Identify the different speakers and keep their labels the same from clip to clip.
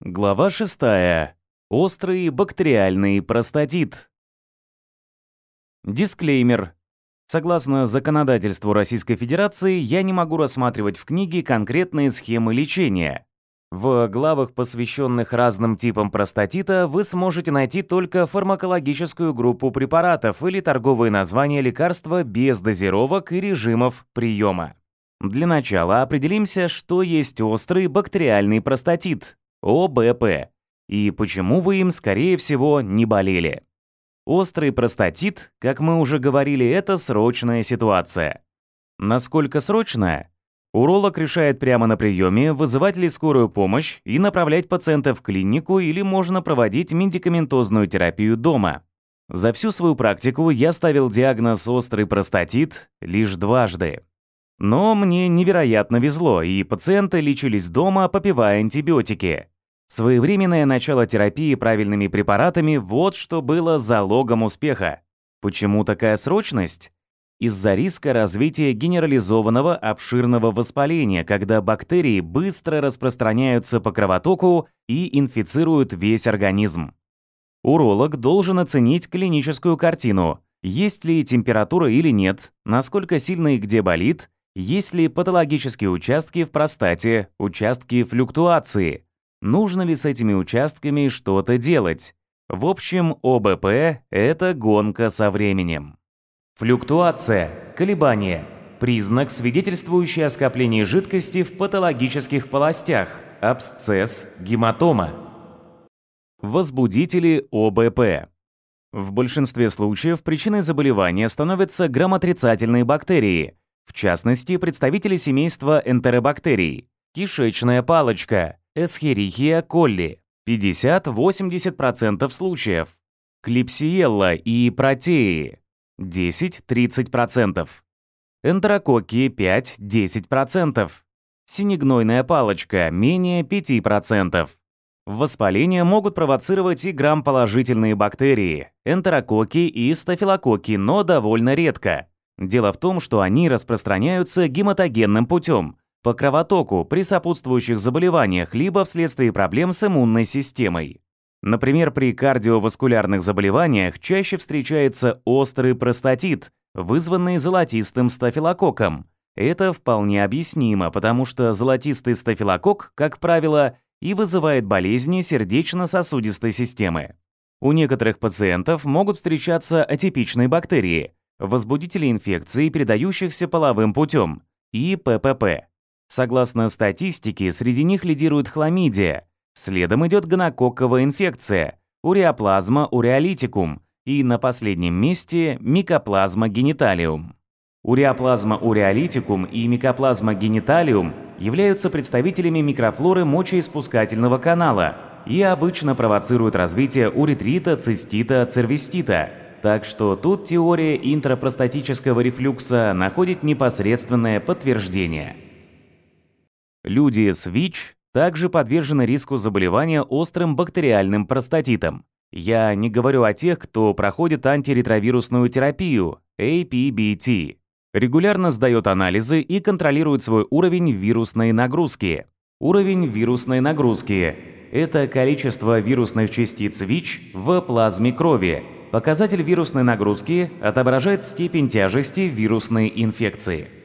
Speaker 1: Глава 6. Острый бактериальный простатит. Дисклеймер. Согласно законодательству Российской Федерации, я не могу рассматривать в книге конкретные схемы лечения. В главах, посвященных разным типам простатита, вы сможете найти только фармакологическую группу препаратов или торговые названия лекарства без дозировок и режимов приема. Для начала определимся, что есть острый бактериальный простатит, ОБП, и почему вы им, скорее всего, не болели. Острый простатит, как мы уже говорили, это срочная ситуация. Насколько срочная? Уролог решает прямо на приеме, вызывать ли скорую помощь и направлять пациента в клинику или можно проводить медикаментозную терапию дома. За всю свою практику я ставил диагноз «острый простатит» лишь дважды. Но мне невероятно везло, и пациенты лечились дома, попивая антибиотики. Своевременное начало терапии правильными препаратами – вот что было залогом успеха. Почему такая срочность? Из-за риска развития генерализованного обширного воспаления, когда бактерии быстро распространяются по кровотоку и инфицируют весь организм. Уролог должен оценить клиническую картину. Есть ли температура или нет, насколько сильно и где болит, есть ли патологические участки в простате, участки флюктуации – Нужно ли с этими участками что-то делать? В общем, ОБП – это гонка со временем. Флюктуация, колебания – признак, свидетельствующий о скоплении жидкости в патологических полостях, абсцесс, гематома. Возбудители ОБП. В большинстве случаев причиной заболевания становятся грамотрицательные бактерии, в частности, представители семейства энтеробактерий, кишечная палочка, Эсхерихия колли. 50-80% случаев, клипсиелла и протеи. 10-30%, энтерококки 5-10%, синегнойная палочка менее 5%. Воспаление могут провоцировать и грамположительные бактерии, энтерококки и стафилококки, но довольно редко. Дело в том, что они распространяются гематогенным путем, по кровотоку при сопутствующих заболеваниях либо вследствие проблем с иммунной системой. Например, при кардиоваскулярных заболеваниях чаще встречается острый простатит, вызванный золотистым стафилококком. Это вполне объяснимо, потому что золотистый стафилококк, как правило, и вызывает болезни сердечно-сосудистой системы. У некоторых пациентов могут встречаться атипичные бактерии, возбудители инфекций, передающихся половым путем, и ППП. Согласно статистике, среди них лидирует хламидия, следом идет гонококковая инфекция, уреоплазма уреолитикум и на последнем месте микоплазма гениталиум. Уреоплазма уреолитикум и микоплазма гениталиум являются представителями микрофлоры мочеиспускательного канала и обычно провоцируют развитие уретрита, цистита, цервистита. Так что тут теория интрапростатического рефлюкса находит непосредственное подтверждение. Люди с ВИЧ также подвержены риску заболевания острым бактериальным простатитом. Я не говорю о тех, кто проходит антиретровирусную терапию, APBT, регулярно сдает анализы и контролирует свой уровень вирусной нагрузки. Уровень вирусной нагрузки – это количество вирусных частиц ВИЧ в плазме крови. Показатель вирусной нагрузки отображает степень тяжести вирусной инфекции.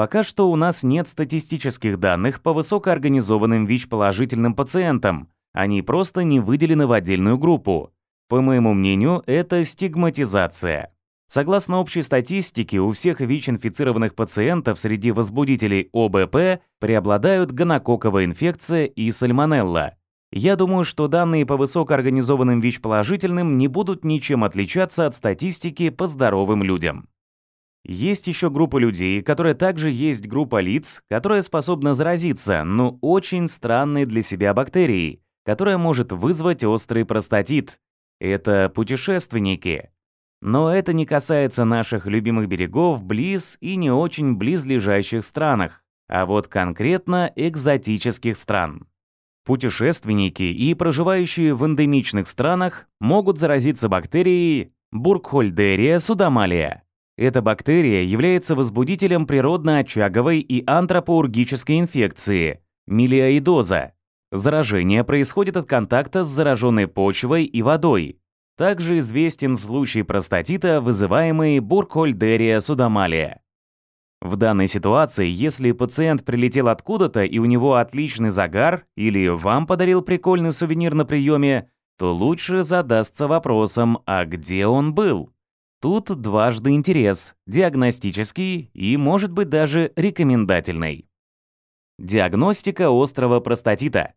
Speaker 1: Пока что у нас нет статистических данных по высокоорганизованным ВИЧ-положительным пациентам. Они просто не выделены в отдельную группу. По моему мнению, это стигматизация. Согласно общей статистике, у всех ВИЧ-инфицированных пациентов среди возбудителей ОБП преобладают гонококковая инфекция и сальмонелла. Я думаю, что данные по высокоорганизованным ВИЧ-положительным не будут ничем отличаться от статистики по здоровым людям. Есть еще группа людей, которая также есть группа лиц, которая способна заразиться, но очень странной для себя бактерией, которая может вызвать острый простатит. Это путешественники. Но это не касается наших любимых берегов близ и не очень близлежащих странах, а вот конкретно экзотических стран. Путешественники и проживающие в эндемичных странах могут заразиться бактерией Буркхольдерия судомалия, эта бактерия является возбудителем природно-очаговой и антропоургической инфекции – милиоидоза. Заражение происходит от контакта с зараженной почвой и водой. Также известен случай простатита, вызываемый буркхольдерия судомалия. В данной ситуации, если пациент прилетел откуда-то и у него отличный загар, или вам подарил прикольный сувенир на приеме, то лучше задастся вопросом, а где он был? Тут дважды интерес – диагностический и, может быть, даже рекомендательный. Диагностика острого простатита.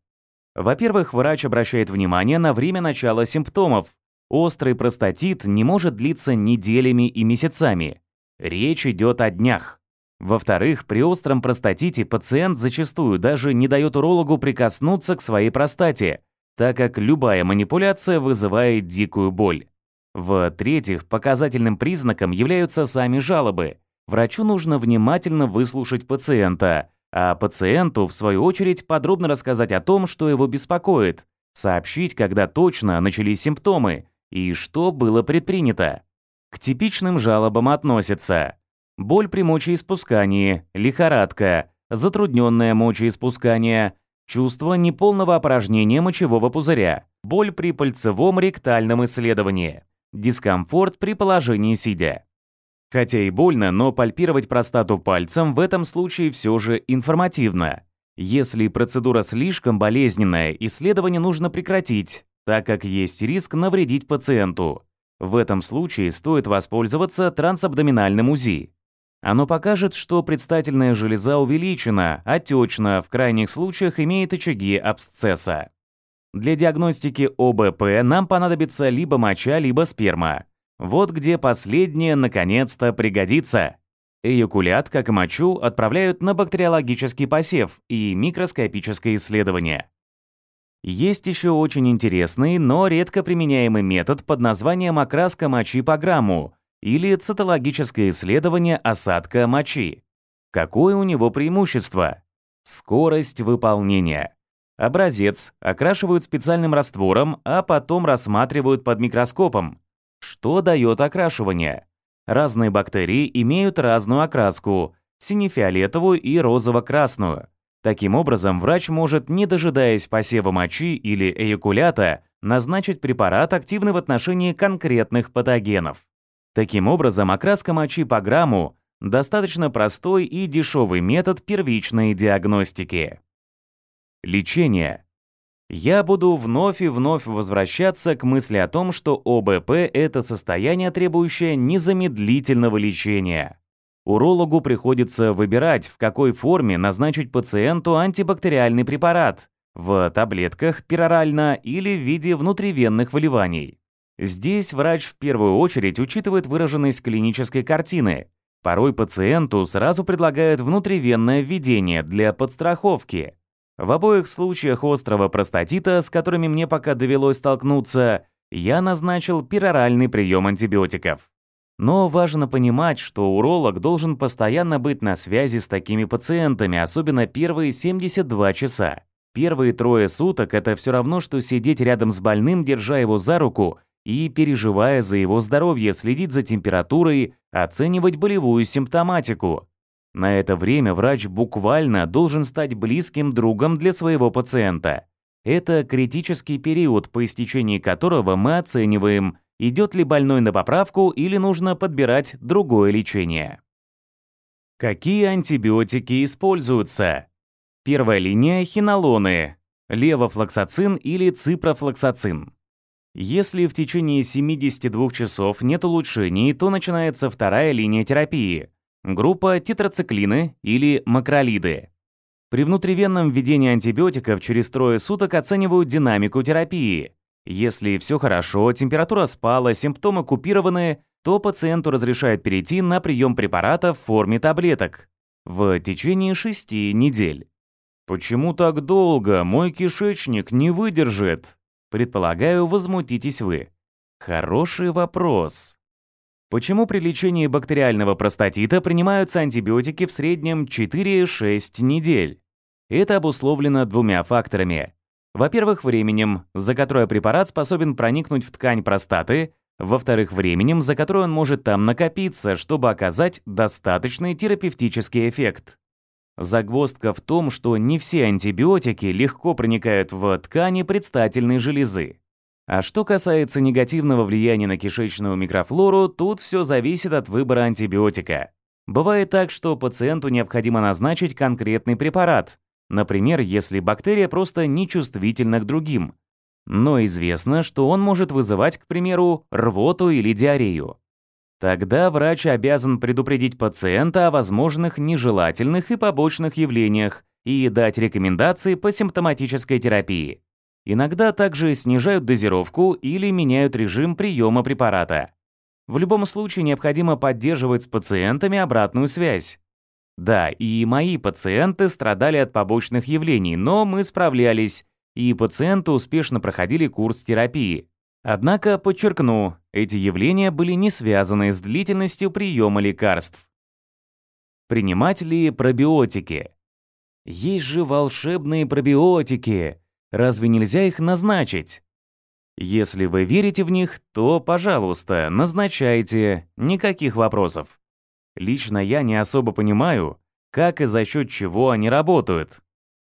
Speaker 1: Во-первых, врач обращает внимание на время начала симптомов. Острый простатит не может длиться неделями и месяцами. Речь идет о днях. Во-вторых, при остром простатите пациент зачастую даже не дает урологу прикоснуться к своей простате, так как любая манипуляция вызывает дикую боль. В-третьих, показательным признаком являются сами жалобы. Врачу нужно внимательно выслушать пациента, а пациенту, в свою очередь, подробно рассказать о том, что его беспокоит, сообщить, когда точно начались симптомы и что было предпринято. К типичным жалобам относятся боль при мочеиспускании, лихорадка, затрудненное мочеиспускание, чувство неполного опорожнения мочевого пузыря, боль при пальцевом ректальном исследовании, дискомфорт при положении сидя. Хотя и больно, но пальпировать простату пальцем в этом случае все же информативно. Если процедура слишком болезненная, исследование нужно прекратить, так как есть риск навредить пациенту. В этом случае стоит воспользоваться трансабдоминальным УЗИ. Оно покажет, что предстательная железа увеличена, отечна, в крайних случаях имеет очаги абсцесса. Для диагностики ОБП нам понадобится либо моча, либо сперма. Вот где последнее наконец-то пригодится. Эякулят, как и мочу, отправляют на бактериологический посев и микроскопическое исследование. Есть еще очень интересный, но редко применяемый метод под названием окраска мочи по грамму или цитологическое исследование осадка мочи. Какое у него преимущество? Скорость выполнения. Образец окрашивают специальным раствором, а потом рассматривают под микроскопом. Что дает окрашивание? Разные бактерии имеют разную окраску – сине-фиолетовую и розово-красную. Таким образом, врач может, не дожидаясь посева мочи или эякулята, назначить препарат, активный в отношении конкретных патогенов. Таким образом, окраска мочи по грамму – достаточно простой и дешевый метод первичной диагностики. Лечение. Я буду вновь и вновь возвращаться к мысли о том, что ОБП – это состояние, требующее незамедлительного лечения. Урологу приходится выбирать, в какой форме назначить пациенту антибактериальный препарат – в таблетках перорально или в виде внутривенных выливаний. Здесь врач в первую очередь учитывает выраженность клинической картины. Порой пациенту сразу предлагают внутривенное введение для подстраховки. В обоих случаях острого простатита, с которыми мне пока довелось столкнуться, я назначил пероральный прием антибиотиков. Но важно понимать, что уролог должен постоянно быть на связи с такими пациентами, особенно первые 72 часа. Первые трое суток – это все равно, что сидеть рядом с больным, держа его за руку и, переживая за его здоровье, следить за температурой, оценивать болевую симптоматику. На это время врач буквально должен стать близким другом для своего пациента. Это критический период, по истечении которого мы оцениваем, идет ли больной на поправку или нужно подбирать другое лечение. Какие антибиотики используются? Первая линия – хинолоны, левофлоксацин или ципрофлоксацин. Если в течение 72 часов нет улучшений, то начинается вторая линия терапии – группа тетрациклины или макролиды. При внутривенном введении антибиотиков через трое суток оценивают динамику терапии. Если все хорошо, температура спала, симптомы купированы, то пациенту разрешают перейти на прием препарата в форме таблеток в течение 6 недель. Почему так долго? Мой кишечник не выдержит. Предполагаю, возмутитесь вы. Хороший вопрос. Почему при лечении бактериального простатита принимаются антибиотики в среднем 4-6 недель? Это обусловлено двумя факторами. Во-первых, временем, за которое препарат способен проникнуть в ткань простаты, во-вторых, временем, за которое он может там накопиться, чтобы оказать достаточный терапевтический эффект. Загвоздка в том, что не все антибиотики легко проникают в ткани предстательной железы. А что касается негативного влияния на кишечную микрофлору, тут все зависит от выбора антибиотика. Бывает так, что пациенту необходимо назначить конкретный препарат, например, если бактерия просто нечувствительна к другим. Но известно, что он может вызывать, к примеру, рвоту или диарею. Тогда врач обязан предупредить пациента о возможных нежелательных и побочных явлениях и дать рекомендации по симптоматической терапии. Иногда также снижают дозировку или меняют режим приема препарата. В любом случае необходимо поддерживать с пациентами обратную связь. Да, и мои пациенты страдали от побочных явлений, но мы справлялись, и пациенты успешно проходили курс терапии. Однако, подчеркну, эти явления были не связаны с длительностью приема лекарств. Принимать ли пробиотики? Есть же волшебные пробиотики. Разве нельзя их назначить? Если вы верите в них, то, пожалуйста, назначайте, никаких вопросов. Лично я не особо понимаю, как и за счет чего они работают.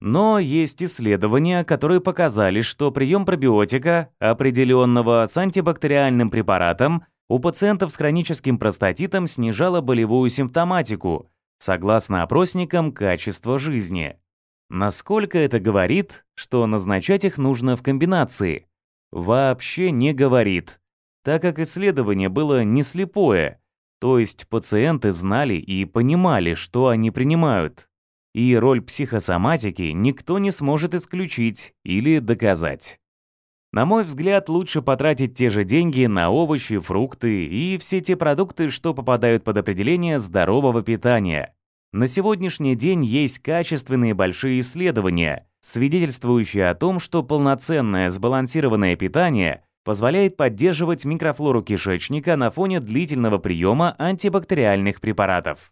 Speaker 1: Но есть исследования, которые показали, что прием пробиотика, определенного с антибактериальным препаратом, у пациентов с хроническим простатитом снижало болевую симптоматику, согласно опросникам качества жизни. Насколько это говорит, что назначать их нужно в комбинации? Вообще не говорит, так как исследование было не слепое, то есть пациенты знали и понимали, что они принимают и роль психосоматики никто не сможет исключить или доказать. На мой взгляд, лучше потратить те же деньги на овощи, фрукты и все те продукты, что попадают под определение здорового питания. На сегодняшний день есть качественные большие исследования, свидетельствующие о том, что полноценное сбалансированное питание позволяет поддерживать микрофлору кишечника на фоне длительного приема антибактериальных препаратов.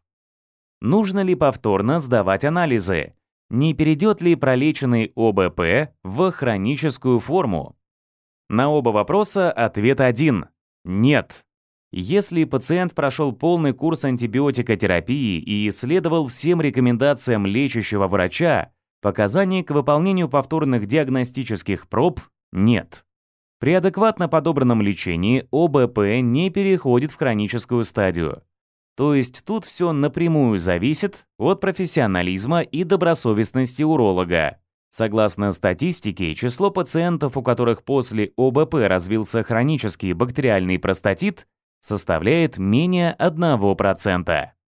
Speaker 1: Нужно ли повторно сдавать анализы? Не перейдет ли пролеченный ОБП в хроническую форму? На оба вопроса ответ один – нет. Если пациент прошел полный курс антибиотикотерапии и следовал всем рекомендациям лечащего врача, показаний к выполнению повторных диагностических проб нет. При адекватно подобранном лечении ОБП не переходит в хроническую стадию. То есть тут все напрямую зависит от профессионализма и добросовестности уролога. Согласно статистике, число пациентов, у которых после ОБП развился хронический бактериальный простатит, составляет менее 1%.